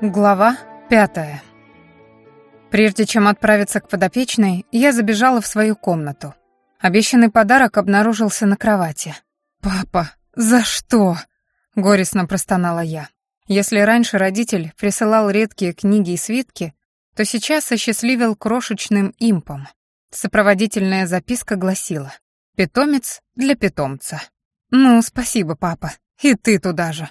Глава пятая. Прежде чем отправиться к подопечной, я забежала в свою комнату. Обещанный подарок обнаружился на кровати. «Папа, за что?» — горестно простонала я. Если раньше родитель присылал редкие книги и свитки, то сейчас осчастливил крошечным импом. Сопроводительная записка гласила «Питомец для питомца». «Ну, спасибо, папа. И ты туда же».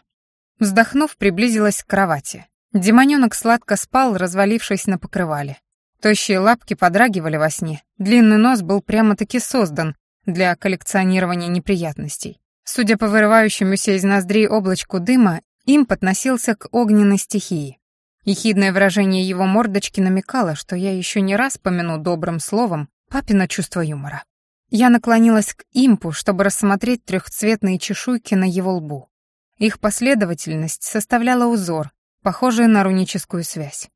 Вздохнув, приблизилась к кровати. Демонёнок сладко спал, развалившись на покрывале. Тощие лапки подрагивали во сне, длинный нос был прямо-таки создан для коллекционирования неприятностей. Судя по вырывающемуся из ноздрей облачку дыма, им подносился к огненной стихии. Ехидное выражение его мордочки намекало, что я еще не раз помяну добрым словом папино чувство юмора. Я наклонилась к импу, чтобы рассмотреть трехцветные чешуйки на его лбу. Их последовательность составляла узор, похожие на руническую связь.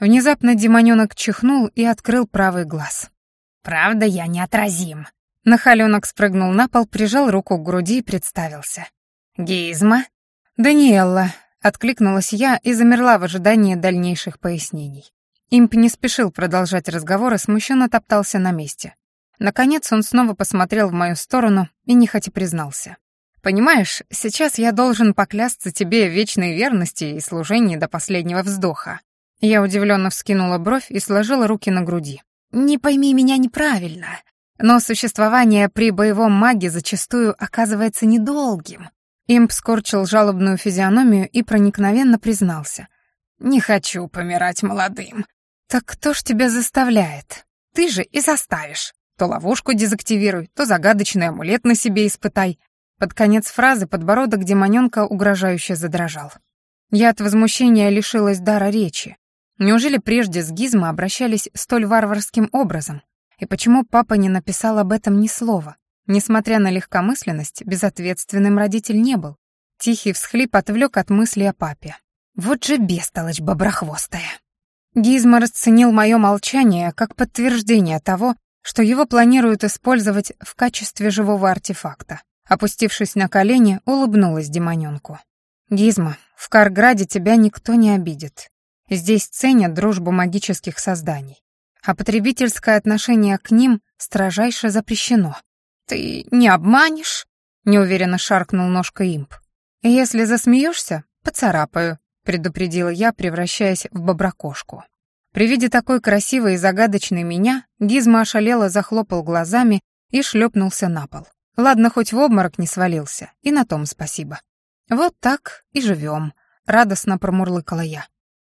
Внезапно демонёнок чихнул и открыл правый глаз. «Правда, я неотразим». Нахалёнок спрыгнул на пол, прижал руку к груди и представился. «Гизма?» «Даниэлла», — откликнулась я и замерла в ожидании дальнейших пояснений. Имп не спешил продолжать разговор и смущенно топтался на месте. Наконец он снова посмотрел в мою сторону и нехотя признался. Понимаешь, сейчас я должен поклясться тебе вечной верности и служении до последнего вздоха. Я удивленно вскинула бровь и сложила руки на груди. Не пойми меня неправильно, но существование при боевом маге зачастую оказывается недолгим. Имп скорчил жалобную физиономию и проникновенно признался. «Не хочу помирать молодым». «Так кто ж тебя заставляет? Ты же и заставишь. То ловушку дезактивируй, то загадочный амулет на себе испытай, под конец фразы подбородок демонёнка угрожающе задрожал. Я от возмущения лишилась дара речи. Неужели прежде с Гизмо обращались столь варварским образом? И почему папа не написал об этом ни слова? Несмотря на легкомысленность, безответственным родитель не был. Тихий всхлип отвлек от мысли о папе. Вот же бестолочь боброхвостая. Гизмо расценил мое молчание как подтверждение того, что его планируют использовать в качестве живого артефакта. Опустившись на колени, улыбнулась демонёнку. «Гизма, в Карграде тебя никто не обидит. Здесь ценят дружбу магических созданий, а потребительское отношение к ним строжайше запрещено». «Ты не обманешь?» — неуверенно шаркнул ножкой имп. «Если засмеешься, поцарапаю», — предупредила я, превращаясь в боброкошку. При виде такой красивой и загадочной меня Гизма ошалело захлопал глазами и шлепнулся на пол. Ладно, хоть в обморок не свалился, и на том спасибо. Вот так и живем, радостно промурлыкала я.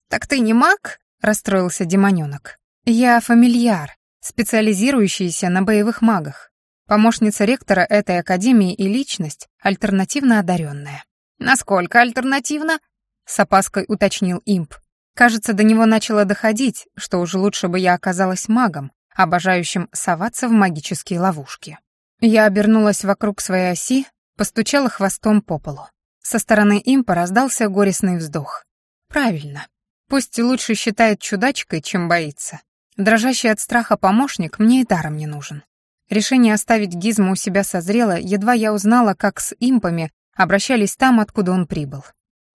Так ты не маг? расстроился демонёнок. Я фамильяр, специализирующийся на боевых магах. Помощница ректора этой академии и личность, альтернативно одаренная. Насколько альтернативно? С опаской уточнил имп. Кажется, до него начало доходить, что уже лучше бы я оказалась магом, обожающим соваться в магические ловушки. Я обернулась вокруг своей оси, постучала хвостом по полу. Со стороны импа раздался горестный вздох. Правильно. Пусть лучше считает чудачкой, чем боится. Дрожащий от страха помощник мне и даром не нужен. Решение оставить Гизму у себя созрело, едва я узнала, как с импами обращались там, откуда он прибыл.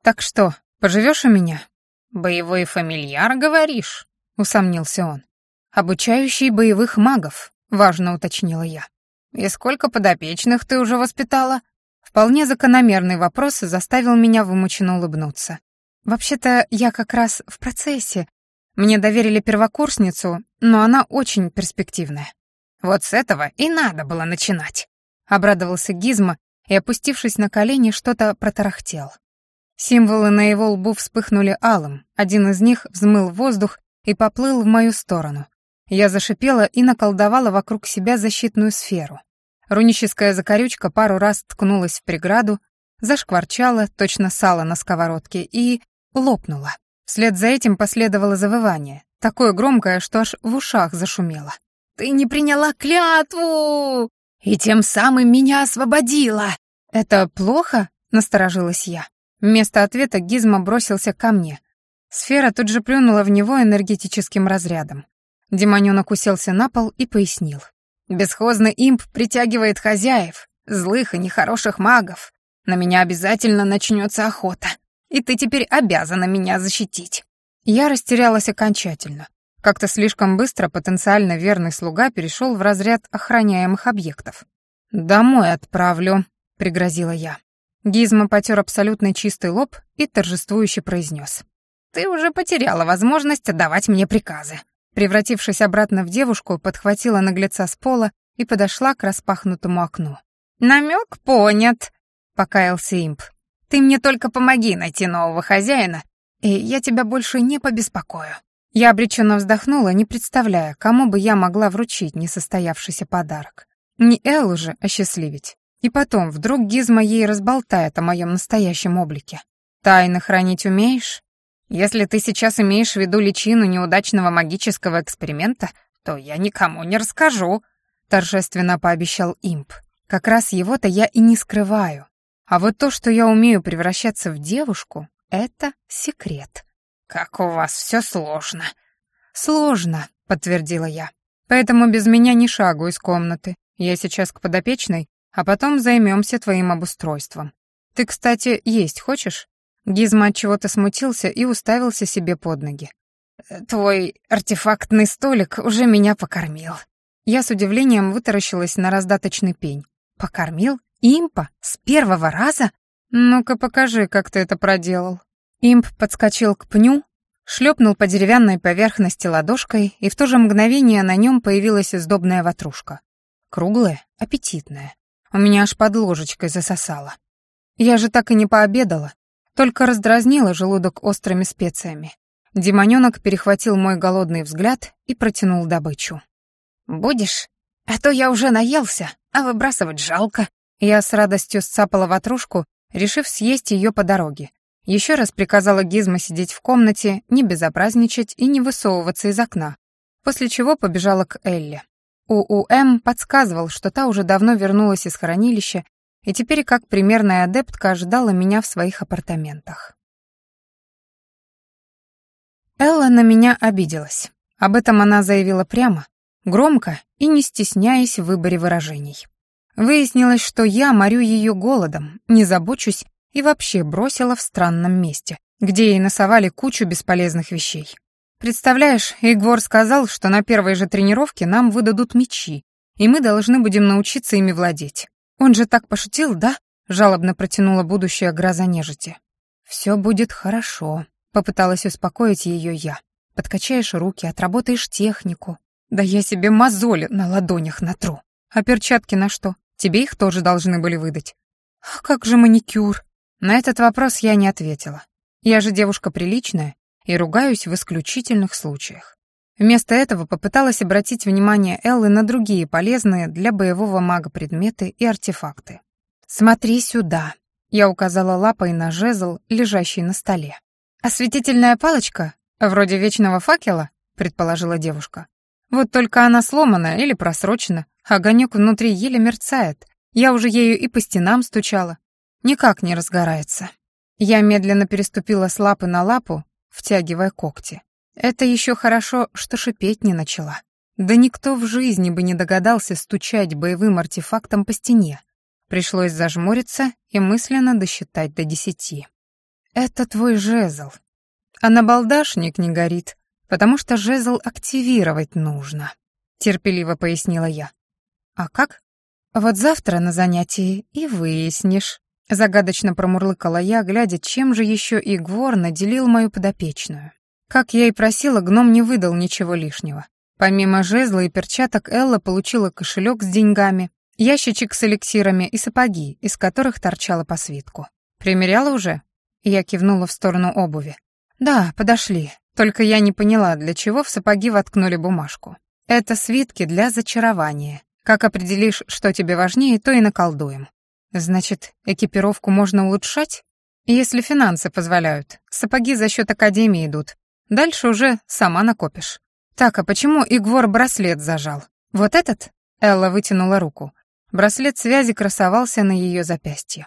«Так что, поживешь у меня?» «Боевой фамильяр, говоришь?» — усомнился он. «Обучающий боевых магов», — важно уточнила я. «И сколько подопечных ты уже воспитала?» Вполне закономерный вопрос заставил меня вымученно улыбнуться. «Вообще-то я как раз в процессе. Мне доверили первокурсницу, но она очень перспективная». «Вот с этого и надо было начинать», — обрадовался Гизма и, опустившись на колени, что-то протарахтел. Символы на его лбу вспыхнули алым, один из них взмыл воздух и поплыл в мою сторону, я зашипела и наколдовала вокруг себя защитную сферу. Руническая закорючка пару раз ткнулась в преграду, зашкварчала, точно сало на сковородке, и лопнула. Вслед за этим последовало завывание, такое громкое, что аж в ушах зашумело. «Ты не приняла клятву! И тем самым меня освободила!» «Это плохо?» — насторожилась я. Вместо ответа Гизма бросился ко мне. Сфера тут же плюнула в него энергетическим разрядом. Демонёнок уселся на пол и пояснил. «Бесхозный имп притягивает хозяев, злых и нехороших магов. На меня обязательно начнется охота. и ты теперь обязана меня защитить». Я растерялась окончательно. Как-то слишком быстро потенциально верный слуга перешел в разряд охраняемых объектов. «Домой отправлю», — пригрозила я. Гизма потер абсолютно чистый лоб и торжествующе произнес. «Ты уже потеряла возможность отдавать мне приказы». Превратившись обратно в девушку, подхватила наглеца с пола и подошла к распахнутому окну. «Намек понят», — покаялся имп. «Ты мне только помоги найти нового хозяина, и я тебя больше не побеспокою». Я обреченно вздохнула, не представляя, кому бы я могла вручить несостоявшийся подарок. Не Эллу же осчастливить. И потом, вдруг Гизма ей разболтает о моем настоящем облике. Тайны хранить умеешь? Если ты сейчас имеешь в виду личину неудачного магического эксперимента, то я никому не расскажу, торжественно пообещал имп. Как раз его-то я и не скрываю. А вот то, что я умею превращаться в девушку, это секрет. Как у вас все сложно. Сложно, подтвердила я. Поэтому без меня ни шагу из комнаты. Я сейчас к подопечной, а потом займемся твоим обустройством. Ты, кстати, есть хочешь? Гизма от чего-то смутился и уставился себе под ноги. Твой артефактный столик уже меня покормил. Я с удивлением вытаращилась на раздаточный пень. Покормил? Импа? С первого раза? Ну-ка покажи, как ты это проделал. Имп подскочил к пню, шлепнул по деревянной поверхности ладошкой, и в то же мгновение на нем появилась издобная ватрушка. Круглая, аппетитная. У меня аж под ложечкой засосало. Я же так и не пообедала, только раздразнила желудок острыми специями. Демонёнок перехватил мой голодный взгляд и протянул добычу. «Будешь? А то я уже наелся, а выбрасывать жалко». Я с радостью сцапала ватрушку, решив съесть ее по дороге, еще раз приказала Гизмо сидеть в комнате, не безобразничать и не высовываться из окна, после чего побежала к Элле. УУМ подсказывал, что та уже давно вернулась из хранилища и теперь как примерная адептка ожидала меня в своих апартаментах. Элла на меня обиделась. Об этом она заявила прямо, громко и не стесняясь в выборе выражений. Выяснилось, что я морю ее голодом, не забочусь и вообще бросила в странном месте, где ей насовали кучу бесполезных вещей. Представляешь, Игвор сказал, что на первой же тренировке нам выдадут мечи, и мы должны будем научиться ими владеть. Он же так пошутил, да? Жалобно протянула будущая гроза нежити. Все будет хорошо, попыталась успокоить ее я. Подкачаешь руки, отработаешь технику. Да я себе мозоли на ладонях натру. А перчатки на что? Тебе их тоже должны были выдать. А как же маникюр? На этот вопрос я не ответила. Я же девушка приличная и ругаюсь в исключительных случаях. Вместо этого попыталась обратить внимание Эллы на другие полезные для боевого мага предметы и артефакты. «Смотри сюда», — я указала лапой на жезл, лежащий на столе. «Осветительная палочка? Вроде вечного факела?» — предположила девушка. «Вот только она сломана или просрочена, огонек внутри еле мерцает. Я уже ею и по стенам стучала, Никак не разгорается. Я медленно переступила с лапы на лапу, втягивая когти. Это еще хорошо, что шипеть не начала. Да никто в жизни бы не догадался стучать боевым артефактом по стене. Пришлось зажмуриться и мысленно досчитать до десяти. «Это твой жезл. А на балдашник не горит, потому что жезл активировать нужно», — терпеливо пояснила я. «А как? Вот завтра на занятии и выяснишь». Загадочно промурлыкала я, глядя, чем же еще Игвор наделил мою подопечную. Как я и просила, гном не выдал ничего лишнего. Помимо жезла и перчаток, Элла получила кошелек с деньгами, ящичек с эликсирами и сапоги, из которых торчала по свитку. «Примеряла уже?» Я кивнула в сторону обуви. «Да, подошли. Только я не поняла, для чего в сапоги воткнули бумажку. Это свитки для зачарования. Как определишь, что тебе важнее, то и наколдуем. Значит, экипировку можно улучшать? Если финансы позволяют. Сапоги за счет академии идут. Дальше уже сама накопишь. Так, а почему Игвор браслет зажал? Вот этот? Элла вытянула руку. Браслет связи красовался на ее запястье.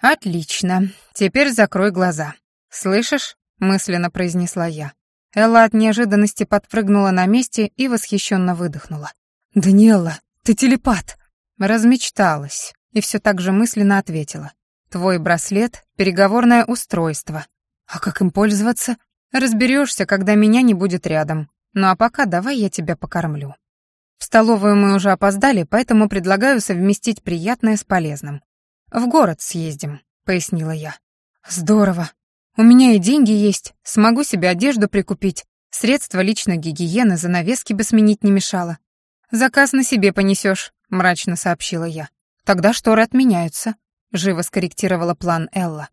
Отлично. Теперь закрой глаза. Слышишь? мысленно произнесла я. Элла от неожиданности подпрыгнула на месте и восхищенно выдохнула. «Даниэла, ты телепат!» Размечталась и все так же мысленно ответила. «Твой браслет — переговорное устройство, А как им пользоваться? Разберешься, когда меня не будет рядом. Ну а пока давай я тебя покормлю. В столовую мы уже опоздали, поэтому предлагаю совместить приятное с полезным. В город съездим, пояснила я. Здорово. У меня и деньги есть, смогу себе одежду прикупить, средства личной гигиены, занавески бы сменить не мешало. Заказ на себе понесешь, мрачно сообщила я. Тогда шторы отменяются, живо скорректировала план Элла.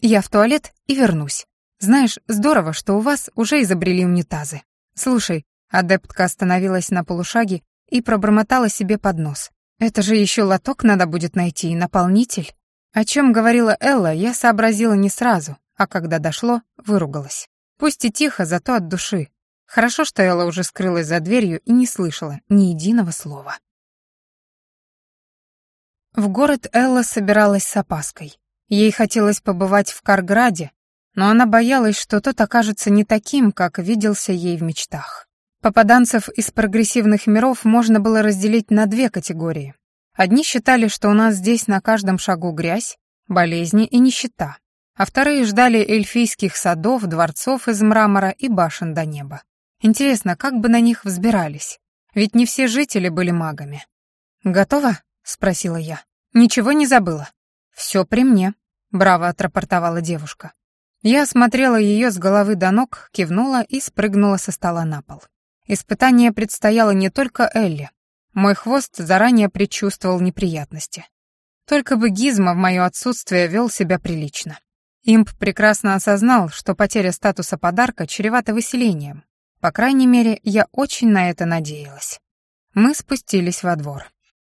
Я в туалет и вернусь. Знаешь, здорово, что у вас уже изобрели унитазы. Слушай, адептка остановилась на полушаге и пробормотала себе под нос. Это же еще лоток надо будет найти и наполнитель. О чем говорила Элла, я сообразила не сразу, а когда дошло, выругалась. Пусть и тихо, зато от души. Хорошо, что Элла уже скрылась за дверью и не слышала ни единого слова. В город Элла собиралась с опаской. Ей хотелось побывать в Карграде, но она боялась, что тот окажется не таким, как виделся ей в мечтах. Попаданцев из прогрессивных миров можно было разделить на две категории. Одни считали, что у нас здесь на каждом шагу грязь, болезни и нищета, а вторые ждали эльфийских садов, дворцов из мрамора и башен до неба. Интересно, как бы на них взбирались? Ведь не все жители были магами. «Готово?» — спросила я. «Ничего не забыла?» «Все при мне», браво отрапортовала девушка. Я осмотрела ее с головы до ног, кивнула и спрыгнула со стола на пол. Испытание предстояло не только Элли. Мой хвост заранее предчувствовал неприятности. Только бы Гизма в мое отсутствие вел себя прилично. Имп прекрасно осознал, что потеря статуса подарка чревата выселением. По крайней мере, я очень на это надеялась. Мы спустились во двор.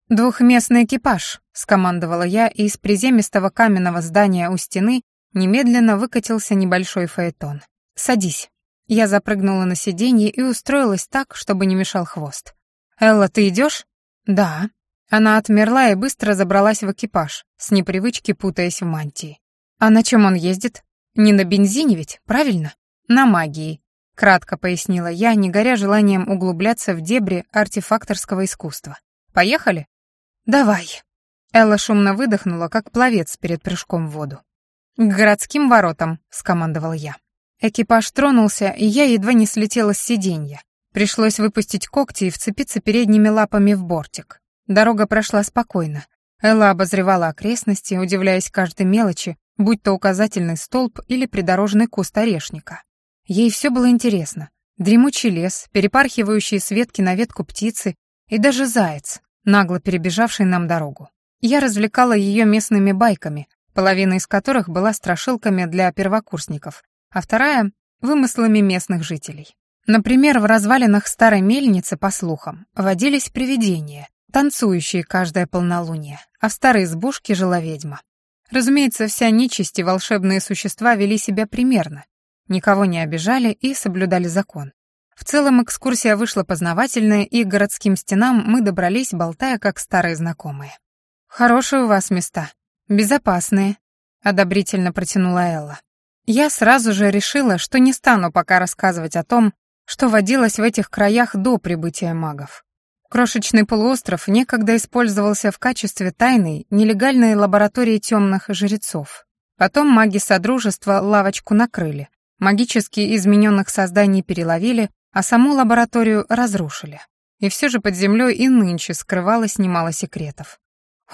«Двухместный экипаж», — скомандовала я, и из приземистого каменного здания у стены немедленно выкатился небольшой фаэтон. «Садись». Я запрыгнула на сиденье и устроилась так, чтобы не мешал хвост. «Элла, ты идешь? «Да». Она отмерла и быстро забралась в экипаж, с непривычки путаясь в мантии. «А на чем он ездит? Не на бензине ведь, правильно?» «На магии», — кратко пояснила я, не горя желанием углубляться в дебри артефакторского искусства. «Поехали?» «Давай». Элла шумно выдохнула, как пловец перед прыжком в воду. «К городским воротам», — скомандовал я. Экипаж тронулся, и я едва не слетела с сиденья. Пришлось выпустить когти и вцепиться передними лапами в бортик. Дорога прошла спокойно. Элла обозревала окрестности, удивляясь каждой мелочи, будь то указательный столб или придорожный куст орешника. Ей все было интересно. Дремучий лес, перепархивающие с ветки на ветку птицы и даже заяц, нагло перебежавший нам дорогу. Я развлекала ее местными байками, половина из которых была страшилками для первокурсников, а вторая — вымыслами местных жителей. Например, в развалинах старой мельницы, по слухам, водились привидения, танцующие каждое полнолуние, а в старой избушке жила ведьма. Разумеется, вся нечисть и волшебные существа вели себя примерно, никого не обижали и соблюдали закон. В целом экскурсия вышла познавательная, и к городским стенам мы добрались, болтая как старые знакомые. «Хорошие у вас места. Безопасные», — одобрительно протянула Элла. Я сразу же решила, что не стану пока рассказывать о том, что водилось в этих краях до прибытия магов. Крошечный полуостров некогда использовался в качестве тайной, нелегальной лаборатории темных жрецов. Потом маги Содружества лавочку накрыли, магически измененных созданий переловили, а саму лабораторию разрушили. И все же под землей и нынче скрывалось немало секретов.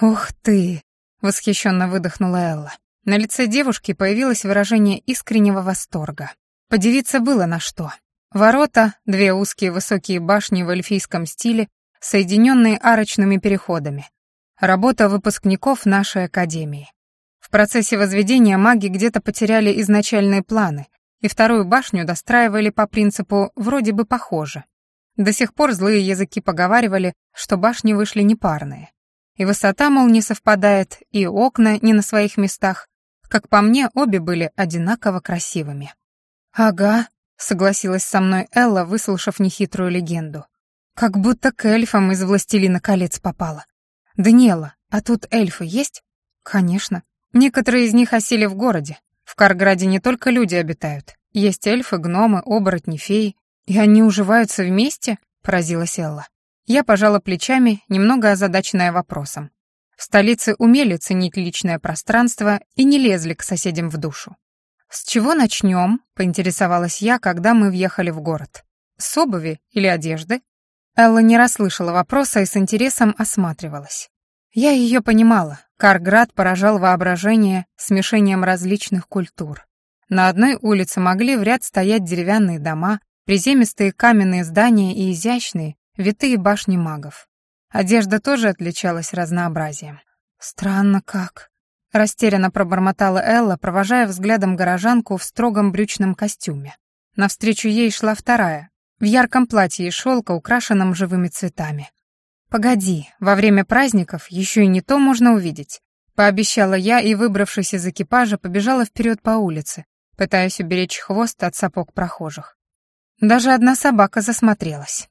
«Ух ты!» — восхищенно выдохнула Элла. На лице девушки появилось выражение искреннего восторга. Подивиться было на что. Ворота, две узкие высокие башни в эльфийском стиле, соединенные арочными переходами. Работа выпускников нашей академии. В процессе возведения маги где-то потеряли изначальные планы, и вторую башню достраивали по принципу «вроде бы похоже». До сих пор злые языки поговаривали, что башни вышли непарные. И высота, мол, не совпадает, и окна не на своих местах. Как по мне, обе были одинаково красивыми. «Ага», — согласилась со мной Элла, выслушав нехитрую легенду. «Как будто к эльфам из «Властелина колец» попала. Даниэла, а тут эльфы есть?» «Конечно. Некоторые из них осели в городе, в Карграде не только люди обитают. Есть эльфы, гномы, оборотни, феи. И они уживаются вместе?» — поразилась Элла. Я пожала плечами, немного озадаченная вопросом. В столице умели ценить личное пространство и не лезли к соседям в душу. «С чего начнем?» — поинтересовалась я, когда мы въехали в город. «С обуви или одежды?» Элла не расслышала вопроса и с интересом осматривалась. Я ее понимала. Карград поражал воображение смешением различных культур. На одной улице могли в ряд стоять деревянные дома, приземистые каменные здания и изящные, витые башни магов. Одежда тоже отличалась разнообразием. «Странно как», — растерянно пробормотала Элла, провожая взглядом горожанку в строгом брючном костюме. Навстречу ей шла вторая, в ярком платье из шелка, украшенном живыми цветами. «Погоди, во время праздников еще и не то можно увидеть», — пообещала я и, выбравшись из экипажа, побежала вперед по улице, пытаясь уберечь хвост от сапог прохожих. Даже одна собака засмотрелась.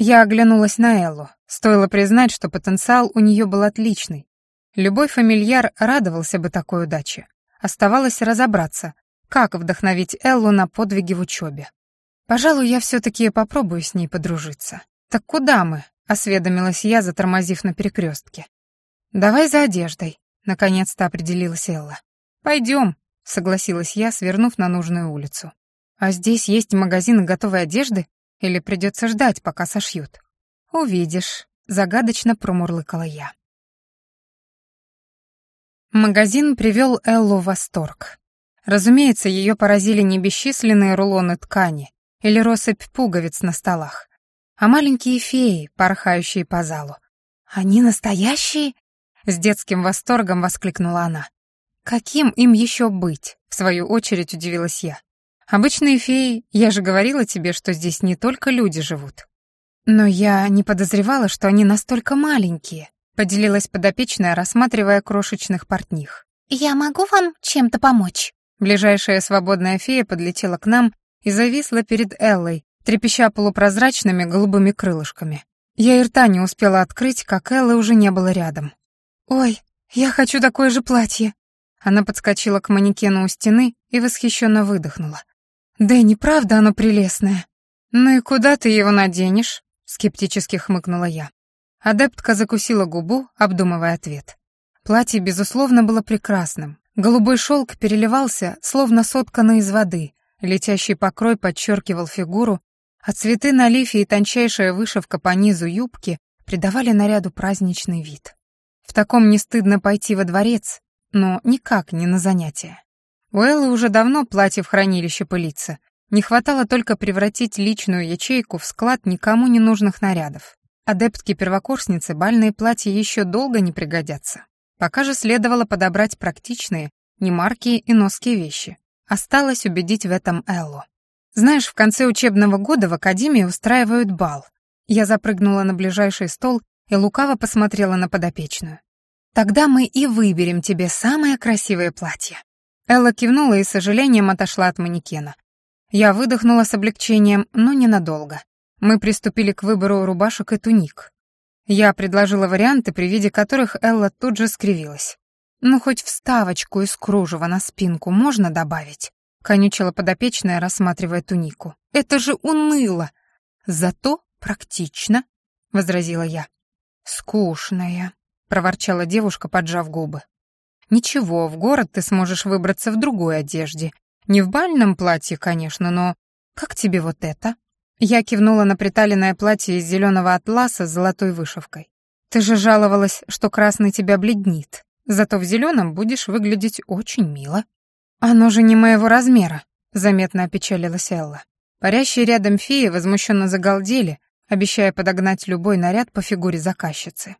Я оглянулась на Эллу. Стоило признать, что потенциал у нее был отличный. Любой фамильяр радовался бы такой удаче. Оставалось разобраться, как вдохновить Эллу на подвиги в учебе. Пожалуй, я все-таки попробую с ней подружиться. Так куда мы? осведомилась я, затормозив на перекрестке. Давай за одеждой, наконец-то определилась Элла. Пойдем, согласилась я, свернув на нужную улицу. А здесь есть магазин готовой одежды? Или придется ждать, пока сошьют? Увидишь, загадочно промурлыкала я. Магазин привел Эллу в восторг. Разумеется, ее поразили не бесчисленные рулоны ткани или россыпь пуговиц на столах, а маленькие феи, порхающие по залу. «Они настоящие?» — с детским восторгом воскликнула она. «Каким им еще быть?» — в свою очередь удивилась я. Обычные феи, я же говорила тебе, что здесь не только люди живут. Но я не подозревала, что они настолько маленькие, поделилась подопечная, рассматривая крошечных портних. Я могу вам чем-то помочь? Ближайшая свободная фея подлетела к нам и зависла перед Эллой, трепеща полупрозрачными голубыми крылышками. Я и рта не успела открыть, как Эллы уже не было рядом. «Ой, я хочу такое же платье!» Она подскочила к манекену у стены и восхищенно выдохнула. «Дэнни, правда оно прелестное?» «Ну и куда ты его наденешь?» — скептически хмыкнула я. Адептка закусила губу, обдумывая ответ. Платье, безусловно, было прекрасным. Голубой шелк переливался, словно сотканный из воды, летящий покрой подчеркивал фигуру, а цветы на лифе и тончайшая вышивка по низу юбки придавали наряду праздничный вид. В таком не стыдно пойти во дворец, но никак не на занятия. У Эллы уже давно платье в хранилище пылится. Не хватало только превратить личную ячейку в склад никому не нужных нарядов. Адептки-первокурсницы бальные платья еще долго не пригодятся. Пока же следовало подобрать практичные, немаркие и ноские вещи. Осталось убедить в этом Эллу. Знаешь, в конце учебного года в академии устраивают бал. Я запрыгнула на ближайший стол и лукаво посмотрела на подопечную. Тогда мы и выберем тебе самое красивое платье. Элла кивнула и с сожалением отошла от манекена. Я выдохнула с облегчением, но ненадолго. Мы приступили к выбору рубашек и туник. Я предложила варианты, при виде которых Элла тут же скривилась. «Ну, хоть вставочку из кружева на спинку можно добавить?» — конючила подопечная, рассматривая тунику. «Это же уныло!» «Зато практично», — возразила я. «Скучная», — проворчала девушка, поджав губы. Ничего, в город ты сможешь выбраться в другой одежде. Не в бальном платье, конечно, но... Как тебе вот это? Я кивнула на приталенное платье из зеленого атласа с золотой вышивкой. Ты же жаловалась, что красный тебя бледнит. Зато в зеленом будешь выглядеть очень мило. Оно же не моего размера, заметно опечалилась Элла. Парящие рядом феи возмущенно загалдели, обещая подогнать любой наряд по фигуре заказчицы.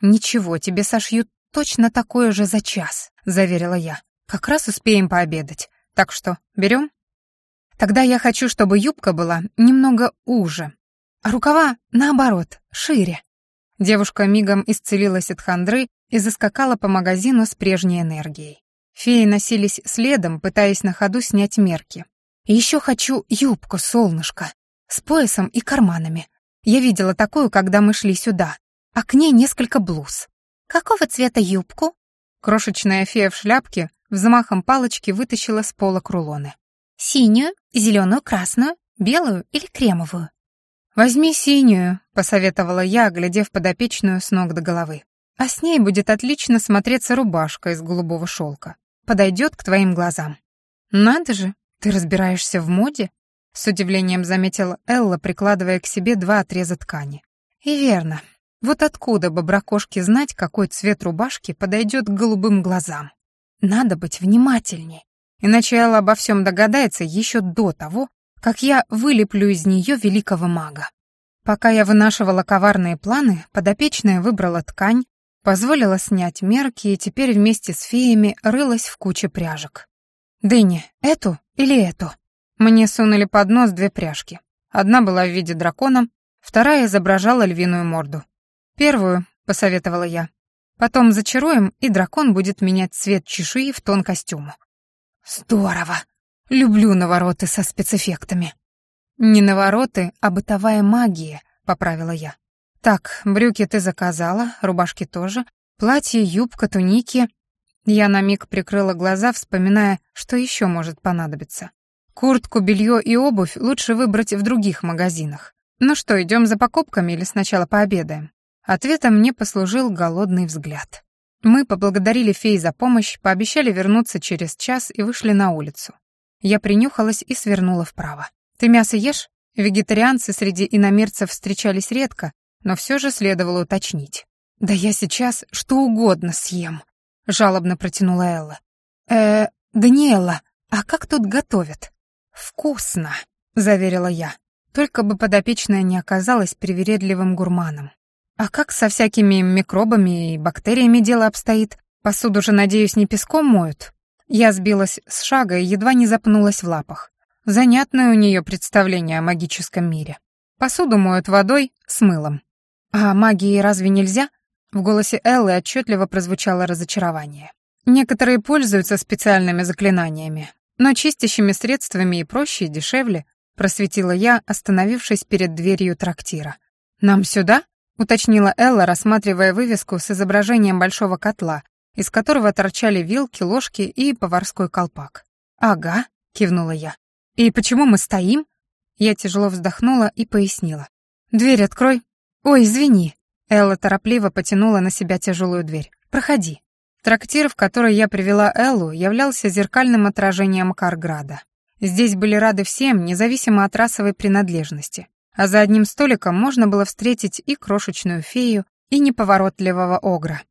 «Ничего, тебе сошьют точно такое же за час», — заверила я. «Как раз успеем пообедать. Так что, берем?» «Тогда я хочу, чтобы юбка была немного уже, а рукава, наоборот, шире». Девушка мигом исцелилась от хандры и заскакала по магазину с прежней энергией. Феи носились следом, пытаясь на ходу снять мерки. еще хочу юбку, солнышко, с поясом и карманами. Я видела такую, когда мы шли сюда, а к ней несколько блуз. «Какого цвета юбку?» Крошечная фея в шляпке взмахом палочки вытащила с пола крулоны. «Синюю, зеленую, красную, белую или кремовую?» «Возьми синюю», — посоветовала я, глядев подопечную с ног до головы. «А с ней будет отлично смотреться рубашка из голубого шелка. Подойдет к твоим глазам». «Надо же, ты разбираешься в моде?» С удивлением заметила Элла, прикладывая к себе два отреза ткани. «И верно. Вот откуда бы бракошке знать, какой цвет рубашки подойдет к голубым глазам? Надо быть внимательней, иначе Элла обо всем догадается еще до того, как я вылеплю из нее великого мага. Пока я вынашивала коварные планы, подопечная выбрала ткань, позволила снять мерки и теперь вместе с феями рылась в куче пряжек. «Дыни, эту или эту?» Мне сунули под нос две пряжки. Одна была в виде дракона, вторая изображала львиную морду. «Первую», — посоветовала я. «Потом зачаруем, и дракон будет менять цвет чешуи в тон костюму». «Здорово! Люблю навороты со спецэффектами». «Не навороты, а бытовая магия», — поправила я. «Так, брюки ты заказала, рубашки тоже, платье, юбка, туники». Я на миг прикрыла глаза, вспоминая, что еще может понадобиться. Куртку, белье и обувь лучше выбрать в других магазинах. Ну что, идем за покупками или сначала пообедаем? Ответом мне послужил голодный взгляд. Мы поблагодарили фей за помощь, пообещали вернуться через час и вышли на улицу. Я принюхалась и свернула вправо. «Ты мясо ешь?» Вегетарианцы среди иномерцев встречались редко, но все же следовало уточнить. «Да я сейчас что угодно съем», — жалобно протянула Элла. «Э, Даниэла, а как тут готовят?» «Вкусно», — заверила я. Только бы подопечная не оказалась привередливым гурманом. А как со всякими микробами и бактериями дело обстоит? Посуду же, надеюсь, не песком моют? Я сбилась с шага и едва не запнулась в лапах. Занятное у нее представление о магическом мире. Посуду моют водой с мылом. А магии разве нельзя? В голосе Эллы отчетливо прозвучало разочарование. Некоторые пользуются специальными заклинаниями, но чистящими средствами и проще, и дешевле, просветила я, остановившись перед дверью трактира. Нам сюда? — уточнила Элла, рассматривая вывеску с изображением большого котла, из которого торчали вилки, ложки и поварской колпак. «Ага», — кивнула я. «И почему мы стоим?» Я тяжело вздохнула и пояснила. «Дверь открой». «Ой, извини». Элла торопливо потянула на себя тяжелую дверь. «Проходи». Трактир, в который я привела Эллу, являлся зеркальным отражением Карграда. Здесь были рады всем, независимо от расовой принадлежности а за одним столиком можно было встретить и крошечную фею, и неповоротливого огра.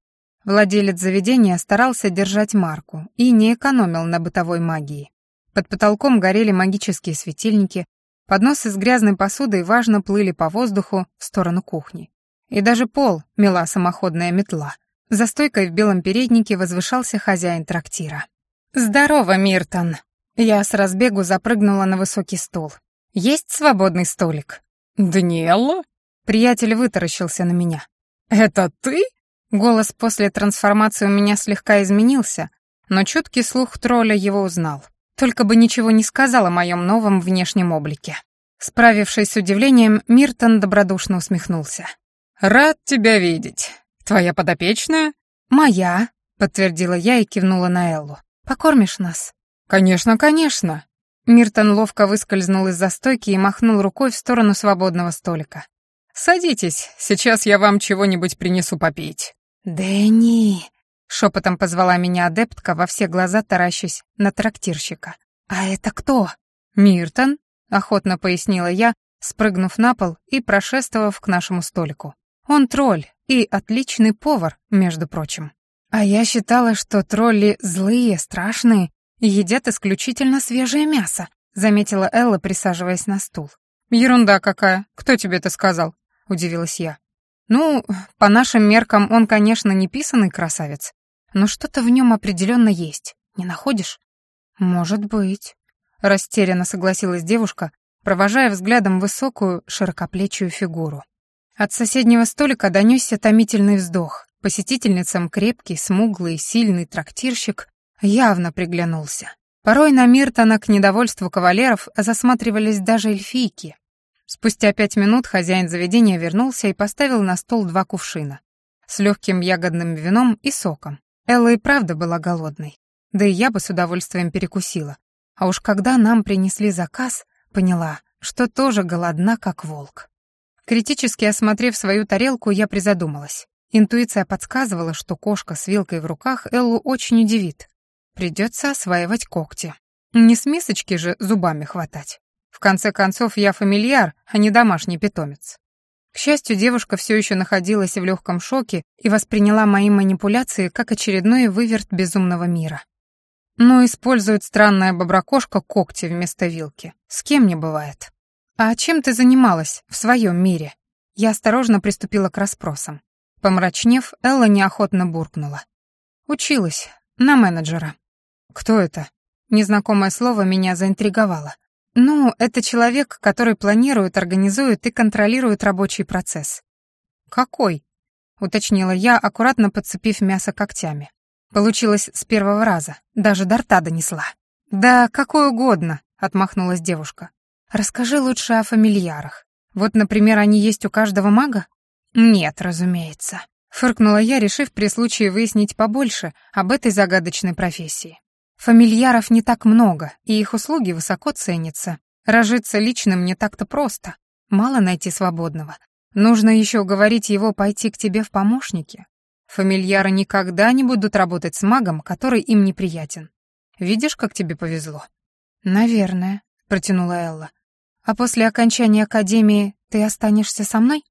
Владелец заведения старался держать марку и не экономил на бытовой магии. Под потолком горели магические светильники, подносы с грязной посудой важно плыли по воздуху в сторону кухни. И даже пол мела самоходная метла. За стойкой в белом переднике возвышался хозяин трактира. «Здорово, Миртон!» Я с разбегу запрыгнула на высокий стул. «Есть свободный столик?» «Даниэлла?» Приятель вытаращился на меня. «Это ты?» Голос после трансформации у меня слегка изменился, но чуткий слух тролля его узнал. Только бы ничего не сказал о моем новом внешнем облике. Справившись с удивлением, Миртон добродушно усмехнулся. «Рад тебя видеть. Твоя подопечная?» «Моя», — подтвердила я и кивнула на Эллу. «Покормишь нас?» «Конечно, конечно», Миртон ловко выскользнул из застойки и махнул рукой в сторону свободного столика. «Садитесь, сейчас я вам чего-нибудь принесу попить». «Дэнни!» — шепотом позвала меня адептка, во все глаза таращась на трактирщика. «А это кто?» «Миртон», — охотно пояснила я, спрыгнув на пол и прошествовав к нашему столику. «Он тролль и отличный повар, между прочим». А я считала, что тролли злые, страшные едят исключительно свежее мясо», — заметила Элла, присаживаясь на стул. «Ерунда какая. Кто тебе это сказал?» — удивилась я. «Ну, по нашим меркам он, конечно, не писанный красавец, но что-то в нем определенно есть. Не находишь?» «Может быть», — растерянно согласилась девушка, провожая взглядом высокую, широкоплечую фигуру. От соседнего столика донесся томительный вздох. Посетительницам крепкий, смуглый, сильный трактирщик явно приглянулся. Порой на Миртона к недовольству кавалеров засматривались даже эльфийки. Спустя пять минут хозяин заведения вернулся и поставил на стол два кувшина с легким ягодным вином и соком. Элла и правда была голодной. Да и я бы с удовольствием перекусила. А уж когда нам принесли заказ, поняла, что тоже голодна, как волк. Критически осмотрев свою тарелку, я призадумалась. Интуиция подсказывала, что кошка с вилкой в руках Эллу очень удивит, Придется осваивать когти. Не с мисочки же зубами хватать. В конце концов, я фамильяр, а не домашний питомец. К счастью, девушка все еще находилась в легком шоке и восприняла мои манипуляции как очередной выверт безумного мира. Но использует странная боброкошка когти вместо вилки. С кем не бывает. «А чем ты занималась в своем мире?» Я осторожно приступила к расспросам. Помрачнев, Элла неохотно буркнула. «Училась. На менеджера». «Кто это?» Незнакомое слово меня заинтриговало. «Ну, это человек, который планирует, организует и контролирует рабочий процесс». «Какой?» — уточнила я, аккуратно подцепив мясо когтями. Получилось с первого раза, даже до рта донесла. «Да какой угодно», — отмахнулась девушка. «Расскажи лучше о фамильярах. Вот, например, они есть у каждого мага?» «Нет, разумеется», — фыркнула я, решив при случае выяснить побольше об этой загадочной профессии. Фамильяров не так много, и их услуги высоко ценятся. Разжиться личным не так-то просто. Мало найти свободного. Нужно еще уговорить его пойти к тебе в помощники. Фамильяры никогда не будут работать с магом, который им неприятен. Видишь, как тебе повезло? Наверное, протянула Элла. А после окончания академии ты останешься со мной?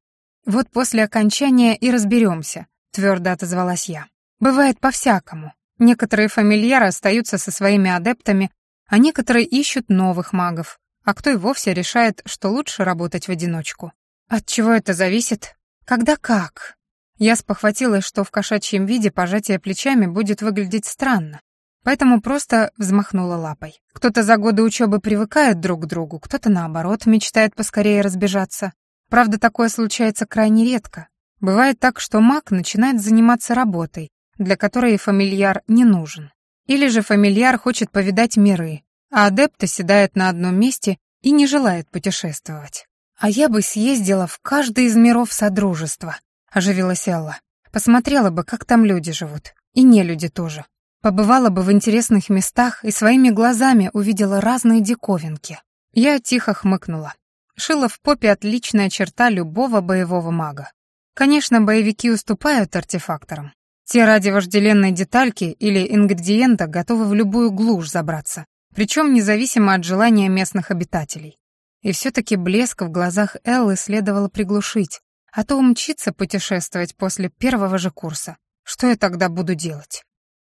Вот после окончания и разберемся, твердо отозвалась я. Бывает по-всякому. Некоторые фамильяры остаются со своими адептами, а некоторые ищут новых магов, а кто и вовсе решает, что лучше работать в одиночку. От чего это зависит? Когда как? Я спохватилась, что в кошачьем виде пожатие плечами будет выглядеть странно, поэтому просто взмахнула лапой. Кто-то за годы учебы привыкает друг к другу, кто-то, наоборот, мечтает поскорее разбежаться. Правда, такое случается крайне редко. Бывает так, что маг начинает заниматься работой, для которой фамильяр не нужен. Или же фамильяр хочет повидать миры, а адепт оседает на одном месте и не желает путешествовать. А я бы съездила в каждый из миров Содружества, оживилась Элла. Посмотрела бы, как там люди живут. И не люди тоже. Побывала бы в интересных местах и своими глазами увидела разные диковинки. Я тихо хмыкнула. Шила в попе отличная черта любого боевого мага. Конечно, боевики уступают артефакторам. Те ради вожделенной детальки или ингредиента готовы в любую глушь забраться, причем независимо от желания местных обитателей. И все-таки блеск в глазах Эллы следовало приглушить, а то умчиться путешествовать после первого же курса. Что я тогда буду делать?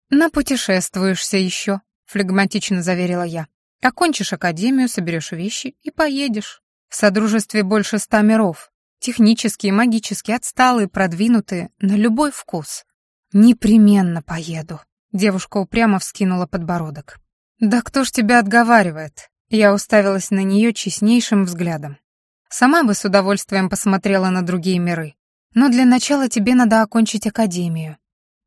«Напутешествуешься еще», — флегматично заверила я. «Окончишь академию, соберешь вещи и поедешь. В Содружестве больше ста миров. Технические, магические, отсталые, продвинутые, на любой вкус. Непременно поеду». Девушка упрямо вскинула подбородок. «Да кто ж тебя отговаривает?» Я уставилась на нее честнейшим взглядом. Сама бы с удовольствием посмотрела на другие миры. Но для начала тебе надо окончить академию.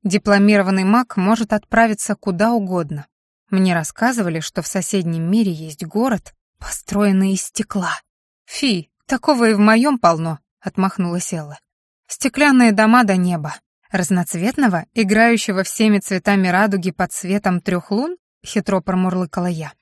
Дипломированный маг может отправиться куда угодно. Мне рассказывали, что в соседнем мире есть город, построенный из стекла. Фи, такого и в моем полно, отмахнулась Элла. Стеклянные дома до неба. Разноцветного, играющего всеми цветами радуги под светом трех лун, хитро промурлыкала я.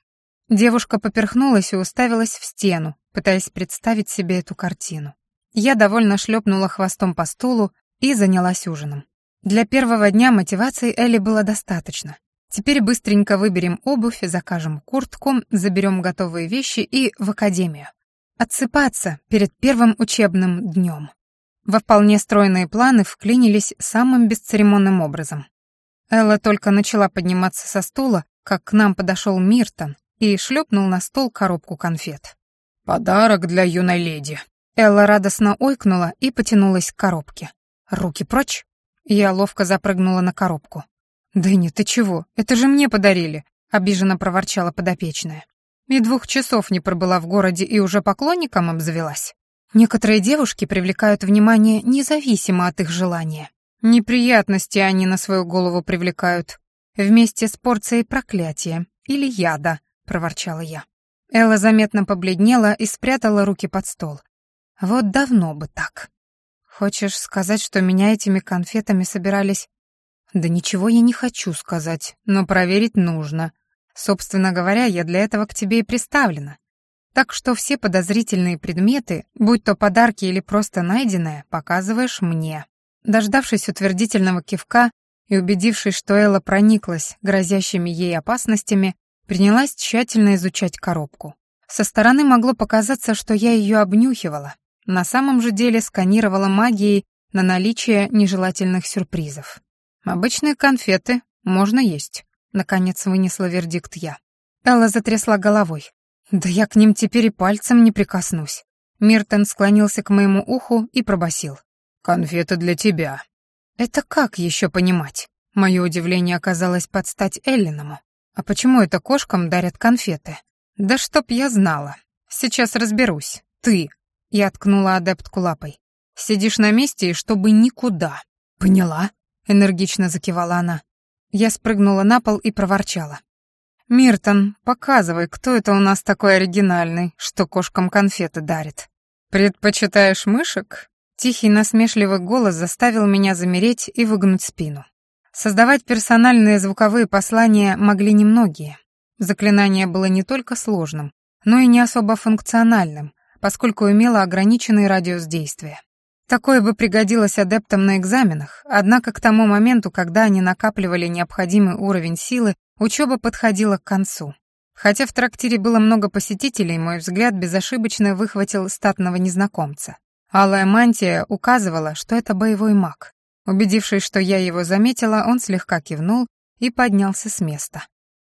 Девушка поперхнулась и уставилась в стену, пытаясь представить себе эту картину. Я довольно шлепнула хвостом по стулу и занялась ужином. Для первого дня мотивации Элли было достаточно. Теперь быстренько выберем обувь, закажем куртку, заберем готовые вещи и в академию. Отсыпаться перед первым учебным днем. Во вполне стройные планы вклинились самым бесцеремонным образом. Элла только начала подниматься со стула, как к нам подошел Миртон и шлепнул на стол коробку конфет. «Подарок для юной леди». Элла радостно ойкнула и потянулась к коробке. «Руки прочь!» Я ловко запрыгнула на коробку. «Дэнни, ты чего? Это же мне подарили!» — обиженно проворчала подопечная. И двух часов не пробыла в городе и уже поклонником обзавелась. Некоторые девушки привлекают внимание независимо от их желания. Неприятности они на свою голову привлекают. Вместе с порцией проклятия или яда, проворчала я. Элла заметно побледнела и спрятала руки под стол. Вот давно бы так. Хочешь сказать, что меня этими конфетами собирались... Да ничего я не хочу сказать, но проверить нужно. Собственно говоря, я для этого к тебе и приставлена. Так что все подозрительные предметы, будь то подарки или просто найденное, показываешь мне. Дождавшись утвердительного кивка и убедившись, что Элла прониклась грозящими ей опасностями, Принялась тщательно изучать коробку. Со стороны могло показаться, что я ее обнюхивала. На самом же деле сканировала магией на наличие нежелательных сюрпризов. «Обычные конфеты можно есть», — наконец вынесла вердикт я. Элла затрясла головой. «Да я к ним теперь и пальцем не прикоснусь». Миртон склонился к моему уху и пробасил: «Конфеты для тебя». «Это как еще понимать?» Мое удивление оказалось под стать Эллиному. «А почему это кошкам дарят конфеты?» «Да чтоб я знала. Сейчас разберусь. Ты!» Я ткнула адептку лапой. «Сидишь на месте и чтобы никуда». «Поняла?» — энергично закивала она. Я спрыгнула на пол и проворчала. «Миртон, показывай, кто это у нас такой оригинальный, что кошкам конфеты дарит». «Предпочитаешь мышек?» Тихий насмешливый голос заставил меня замереть и выгнуть спину. Создавать персональные звуковые послания могли немногие. Заклинание было не только сложным, но и не особо функциональным, поскольку имело ограниченный радиус действия. Такое бы пригодилось адептам на экзаменах, однако к тому моменту, когда они накапливали необходимый уровень силы, учеба подходила к концу. Хотя в трактире было много посетителей, мой взгляд безошибочно выхватил статного незнакомца. Алая мантия указывала, что это боевой маг. Убедившись, что я его заметила, он слегка кивнул и поднялся с места.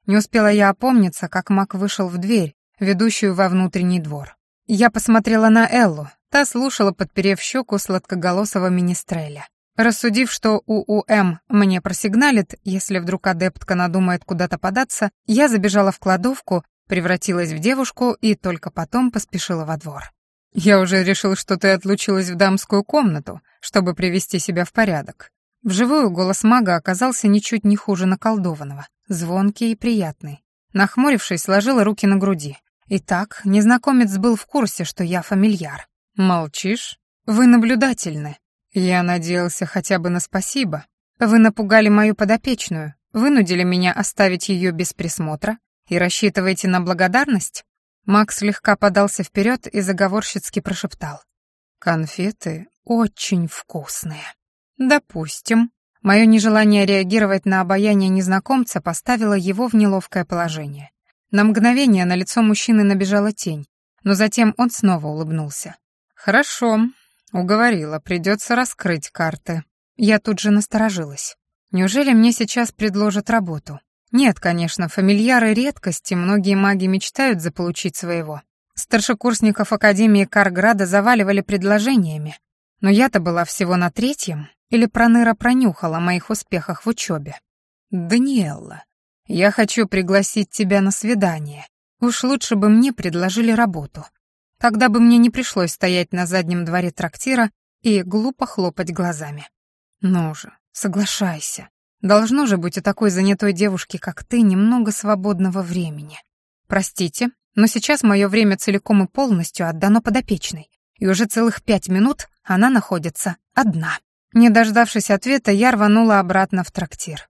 Не успела я опомниться, как маг вышел в дверь, ведущую во внутренний двор. Я посмотрела на Эллу, та слушала, подперев щеку сладкоголосого министреля. Рассудив, что УУМ мне просигналит, если вдруг адептка надумает куда-то податься, я забежала в кладовку, превратилась в девушку и только потом поспешила во двор. «Я уже решил, что ты отлучилась в дамскую комнату, чтобы привести себя в порядок». Вживую голос мага оказался ничуть не хуже наколдованного, звонкий и приятный. Нахмурившись, сложила руки на груди. Итак, незнакомец был в курсе, что я фамильяр. «Молчишь? Вы наблюдательны. Я надеялся хотя бы на спасибо. Вы напугали мою подопечную, вынудили меня оставить ее без присмотра и рассчитываете на благодарность?» Макс слегка подался вперед и заговорщицки прошептал. «Конфеты очень вкусные». «Допустим». Мое нежелание реагировать на обаяние незнакомца поставило его в неловкое положение. На мгновение на лицо мужчины набежала тень, но затем он снова улыбнулся. «Хорошо, уговорила, придется раскрыть карты». Я тут же насторожилась. Неужели мне сейчас предложат работу? Нет, конечно, фамильяры редкости, многие маги мечтают заполучить своего. Старшекурсников Академии Карграда заваливали предложениями. Но я-то была всего на третьем, или Проныра пронюхала о моих успехах в учебе. «Даниэлла, я хочу пригласить тебя на свидание. Уж лучше бы мне предложили работу. Тогда бы мне не пришлось стоять на заднем дворе трактира и глупо хлопать глазами. Ну же, соглашайся. Должно же быть у такой занятой девушки, как ты, немного свободного времени. Простите, но сейчас мое время целиком и полностью отдано подопечной, и уже целых пять минут она находится одна. Не дождавшись ответа, я рванула обратно в трактир.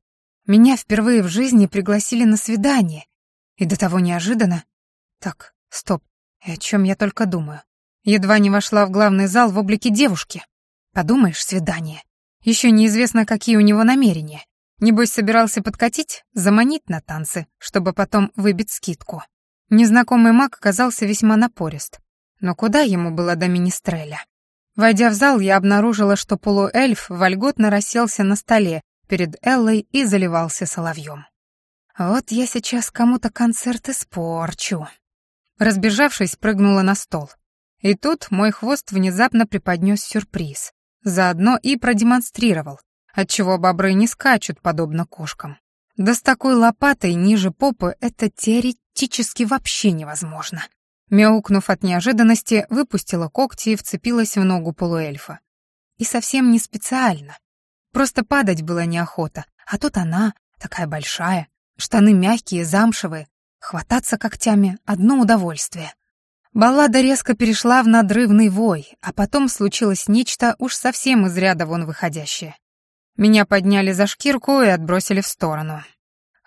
Меня впервые в жизни пригласили на свидание, и до того неожиданно. Так, стоп, и о чем я только думаю. Едва не вошла в главный зал в облике девушки. Подумаешь, свидание. Еще неизвестно, какие у него намерения. Небось, собирался подкатить, заманить на танцы, чтобы потом выбить скидку. Незнакомый маг оказался весьма напорист. Но куда ему было до министреля? Войдя в зал, я обнаружила, что полуэльф вольготно расселся на столе перед Эллой и заливался соловьем. Вот я сейчас кому-то концерт испорчу. Разбежавшись, прыгнула на стол. И тут мой хвост внезапно преподнес сюрприз. Заодно и продемонстрировал, отчего бобры не скачут, подобно кошкам. Да с такой лопатой ниже попы это теоретически вообще невозможно. Мяукнув от неожиданности, выпустила когти и вцепилась в ногу полуэльфа. И совсем не специально. Просто падать было неохота, а тут она, такая большая, штаны мягкие, замшевые, хвататься когтями — одно удовольствие. Баллада резко перешла в надрывный вой, а потом случилось нечто уж совсем из ряда вон выходящее. Меня подняли за шкирку и отбросили в сторону.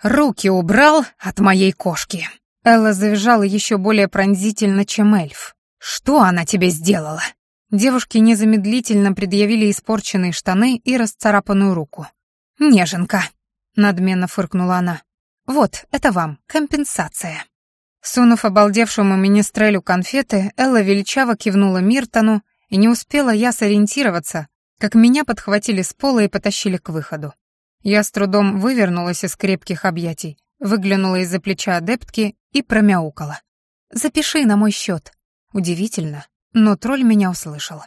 «Руки убрал от моей кошки!» Элла завизжала еще более пронзительно, чем эльф. «Что она тебе сделала?» Девушки незамедлительно предъявили испорченные штаны и расцарапанную руку. «Неженка!» — надменно фыркнула она. Вот, это вам, компенсация». Сунув обалдевшему министрелю конфеты, Элла величаво кивнула Миртону, и не успела я сориентироваться, как меня подхватили с пола и потащили к выходу. Я с трудом вывернулась из крепких объятий, выглянула из-за плеча адептки и промяукала. «Запиши на мой счет». Удивительно, но тролль меня услышал.